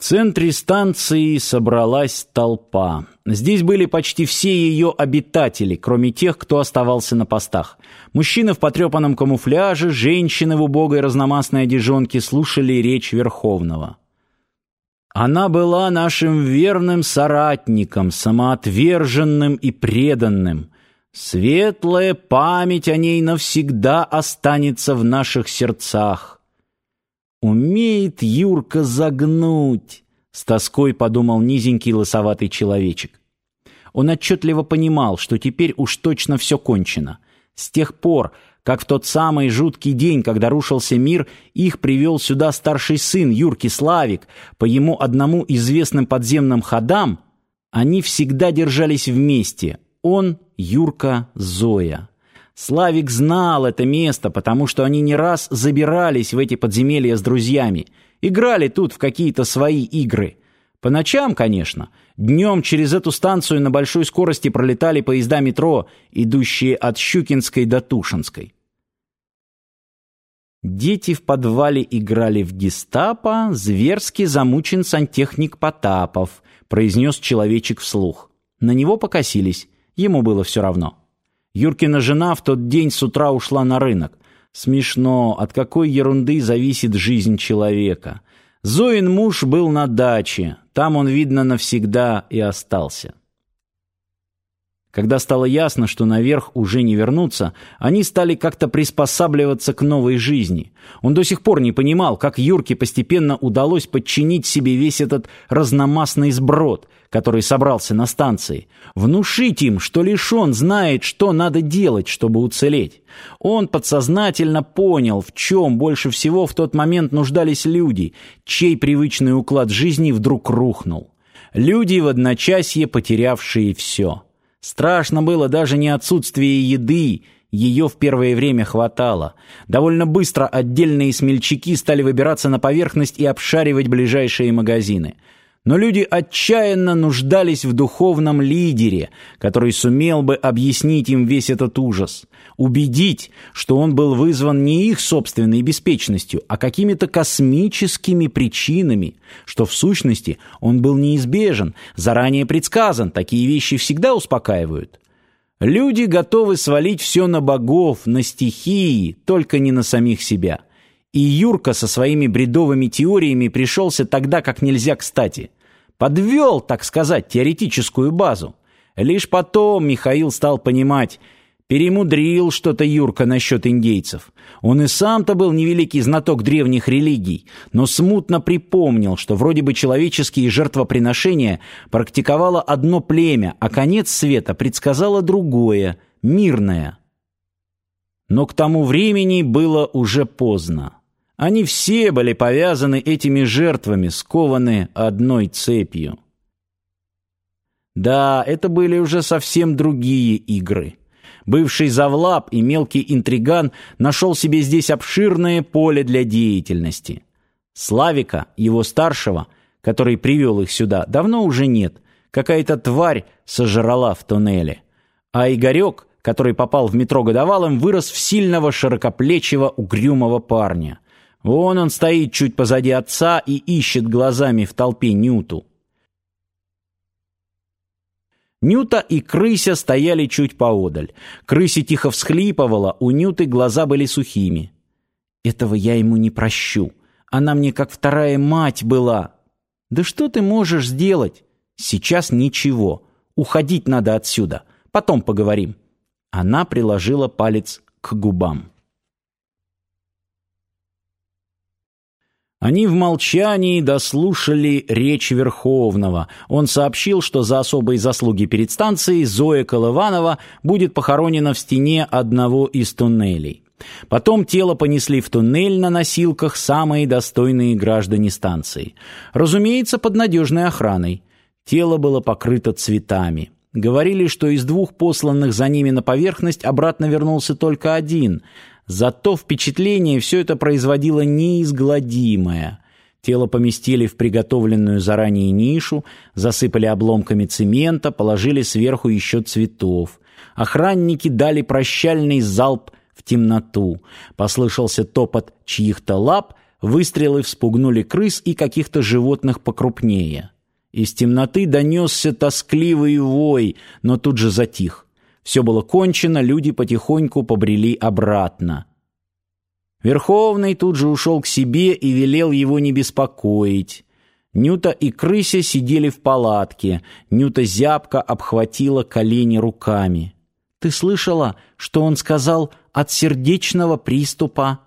В центре станции собралась толпа. Здесь были почти все ее обитатели, кроме тех, кто оставался на постах. Мужчины в потрепанном камуфляже, женщины в убогой разномастной одежонке слушали речь Верховного. Она была нашим верным соратником, самоотверженным и преданным. Светлая память о ней навсегда останется в наших сердцах. Умеет Юрка загнуть, с тоской подумал низенький лысоватый человечек. Он отчетливо понимал, что теперь уж точно все кончено. С тех пор, как в тот самый жуткий день, когда рушился мир, их привел сюда старший сын Юрки Славик, по ему одному известным подземным ходам, они всегда держались вместе. Он, Юрка, Зоя. Славик знал это место, потому что они не раз забирались в эти подземелья с друзьями, играли тут в какие-то свои игры. По ночам, конечно. Днем через эту станцию на большой скорости пролетали поезда метро, идущие от Щукинской до Тушинской. Дети в подвале играли в гестапо, зверски замучен сантехник Потапов, произнес человечек вслух. На него покосились, ему было все равно. Юркина жена в тот день с утра ушла на рынок. Смешно, от какой ерунды зависит жизнь человека. Зоин муж был на даче, там он, видно, навсегда и остался. Когда стало ясно, что наверх уже не вернуться, они стали как-то приспосабливаться к новой жизни. Он до сих пор не понимал, как Юрке постепенно удалось подчинить себе весь этот разномастный сброд, который собрался на станции. Внушить им, что лишь он знает, что надо делать, чтобы уцелеть. Он подсознательно понял, в чем больше всего в тот момент нуждались люди, чей привычный уклад жизни вдруг рухнул. Люди в одночасье потерявшие все. Страшно было даже не отсутствие еды, ее в первое время хватало. Довольно быстро отдельные смельчаки стали выбираться на поверхность и обшаривать ближайшие магазины но люди отчаянно нуждались в духовном лидере, который сумел бы объяснить им весь этот ужас, убедить, что он был вызван не их собственной беспечностью, а какими-то космическими причинами, что в сущности он был неизбежен, заранее предсказан, такие вещи всегда успокаивают. Люди готовы свалить все на богов, на стихии, только не на самих себя – и Юрка со своими бредовыми теориями пришелся тогда как нельзя кстати. Подвел, так сказать, теоретическую базу. Лишь потом Михаил стал понимать, перемудрил что-то Юрка насчет индейцев. Он и сам-то был невеликий знаток древних религий, но смутно припомнил, что вроде бы человеческие жертвоприношения практиковало одно племя, а конец света предсказало другое, мирное. Но к тому времени было уже поздно. Они все были повязаны этими жертвами, скованы одной цепью. Да, это были уже совсем другие игры. Бывший завлаб и мелкий интриган нашел себе здесь обширное поле для деятельности. Славика, его старшего, который привел их сюда, давно уже нет. Какая-то тварь сожрала в туннеле. А Игорек, который попал в метро годовалым, вырос в сильного широкоплечего угрюмого парня — Вон он стоит чуть позади отца и ищет глазами в толпе Нюту. Нюта и крыся стояли чуть поодаль. Крыся тихо всхлипывала, у Нюты глаза были сухими. «Этого я ему не прощу. Она мне как вторая мать была». «Да что ты можешь сделать?» «Сейчас ничего. Уходить надо отсюда. Потом поговорим». Она приложила палец к губам. Они в молчании дослушали речь Верховного. Он сообщил, что за особые заслуги перед станцией Зоя Колыванова будет похоронена в стене одного из туннелей. Потом тело понесли в туннель на носилках самые достойные граждане станции. Разумеется, под надежной охраной. Тело было покрыто цветами. Говорили, что из двух посланных за ними на поверхность обратно вернулся только один – Зато впечатление все это производило неизгладимое. Тело поместили в приготовленную заранее нишу, засыпали обломками цемента, положили сверху еще цветов. Охранники дали прощальный залп в темноту. Послышался топот чьих-то лап, Выстрелы вспугнули крыс и каких-то животных покрупнее. Из темноты донесся тоскливый вой, но тут же затих. Все было кончено, люди потихоньку побрели обратно. Верховный тут же ушел к себе и велел его не беспокоить. Нюта и крыся сидели в палатке. Нюта зябко обхватила колени руками. «Ты слышала, что он сказал от сердечного приступа?»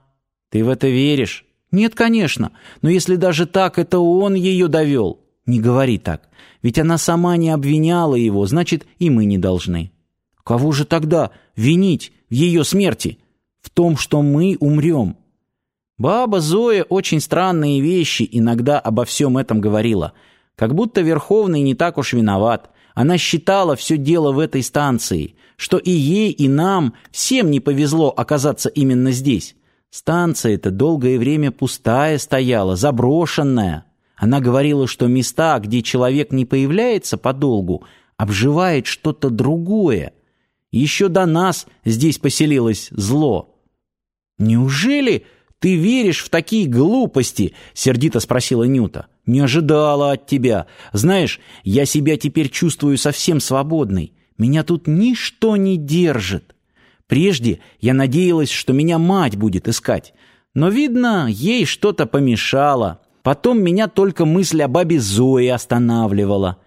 «Ты в это веришь?» «Нет, конечно. Но если даже так, это он ее довел». «Не говори так. Ведь она сама не обвиняла его, значит, и мы не должны». «Кого же тогда винить в ее смерти?» «В том, что мы умрем». Баба Зоя очень странные вещи иногда обо всем этом говорила. Как будто Верховный не так уж виноват. Она считала все дело в этой станции, что и ей, и нам всем не повезло оказаться именно здесь. Станция-то долгое время пустая стояла, заброшенная. Она говорила, что места, где человек не появляется подолгу, обживает что-то другое. Еще до нас здесь поселилось зло. Неужели ты веришь в такие глупости? сердито спросила Нюта. Не ожидала от тебя. Знаешь, я себя теперь чувствую совсем свободной. Меня тут ничто не держит. Прежде я надеялась, что меня мать будет искать. Но, видно, ей что-то помешало. Потом меня только мысль о бабе Зое останавливала.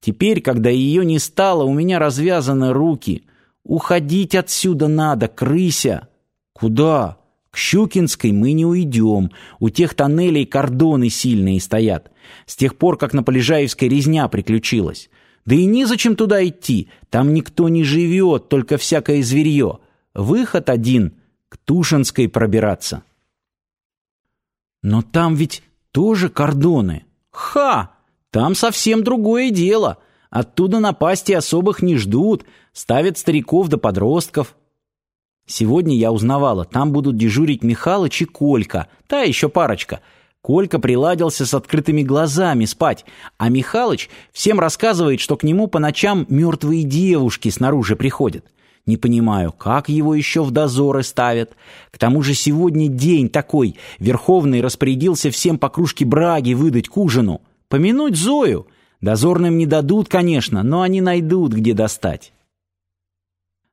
Теперь, когда ее не стало, у меня развязаны руки. Уходить отсюда надо, крыся. Куда? К Щукинской мы не уйдем. У тех тоннелей кордоны сильные стоят. С тех пор, как на Полежаевской резня приключилась. Да и незачем туда идти. Там никто не живет, только всякое зверье. Выход один — к Тушинской пробираться. Но там ведь тоже кордоны. Ха! Там совсем другое дело. Оттуда напасти особых не ждут, ставят стариков да подростков. Сегодня я узнавала, там будут дежурить Михалыч и Колька, та еще парочка — Колька приладился с открытыми глазами спать, а Михалыч всем рассказывает, что к нему по ночам мертвые девушки снаружи приходят. Не понимаю, как его еще в дозоры ставят. К тому же сегодня день такой. Верховный распорядился всем по кружке браги выдать к ужину. Помянуть Зою. Дозорным не дадут, конечно, но они найдут, где достать.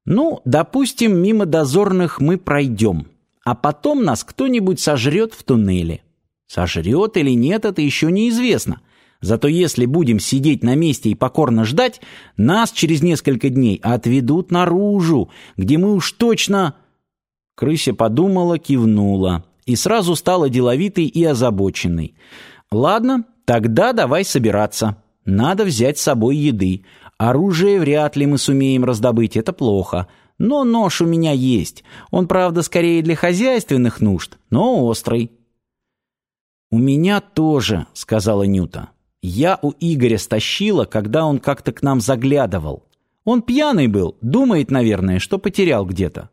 Ну, допустим, мимо дозорных мы пройдем, а потом нас кто-нибудь сожрет в туннеле. Сожрет или нет, это еще неизвестно. Зато если будем сидеть на месте и покорно ждать, нас через несколько дней отведут наружу, где мы уж точно...» Крыся подумала, кивнула и сразу стала деловитой и озабоченной. «Ладно, тогда давай собираться. Надо взять с собой еды. Оружие вряд ли мы сумеем раздобыть, это плохо. Но нож у меня есть. Он, правда, скорее для хозяйственных нужд, но острый. «У меня тоже», — сказала Нюта. «Я у Игоря стащила, когда он как-то к нам заглядывал. Он пьяный был, думает, наверное, что потерял где-то».